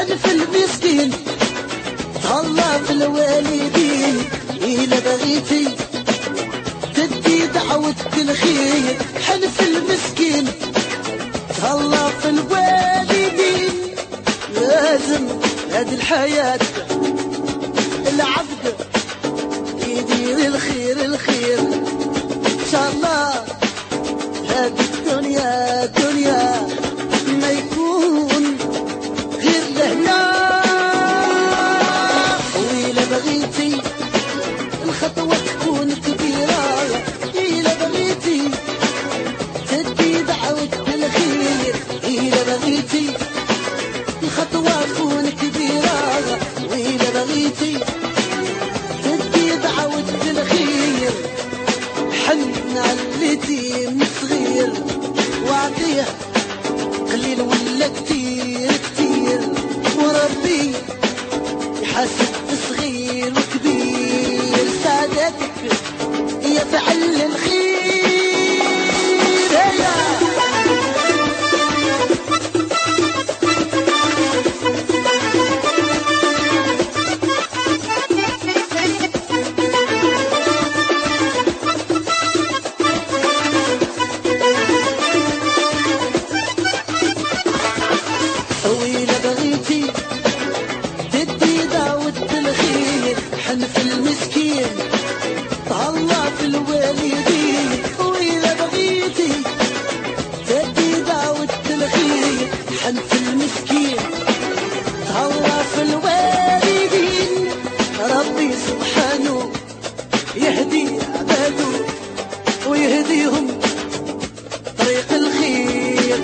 حلف المسكين. تهلا في الوالدين إلى بغيتي تدي دعوة الخير. حلف المسكين. تهلا في الوالدين لازم هذه الحياة. العبد يدير الخير الخير. صغير وعديه قليل ولا كتير كتير وربي يحاسب. المسكين طالع في الوالدين وإذا بغيتي. تدي دعوة الخير حنت المسكين. طالع في الوالدين ربي سبحانه يهدي عباده ويهديهم طريق الخير.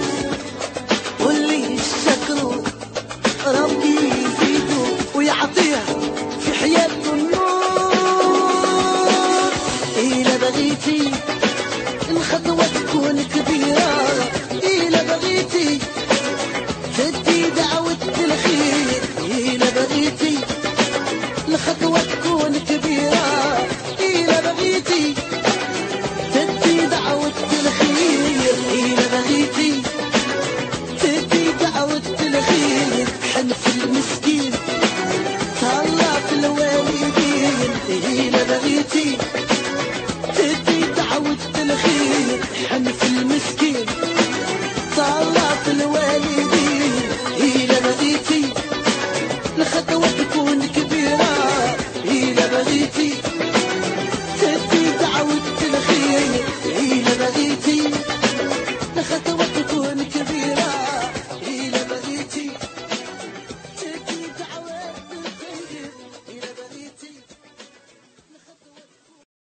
واللي يشكره ربي يزيده ويعطيه في حياتهم بغيتي الخطوة تكون كبيرة إلا بغيتي. تدي دعوة الخير إلا بغيتي. الخطوة تكون كبيرة إلا بغيتي. تدي دعوة الخير إلا بغيتي. تدي دعوة الخير حنف المسلم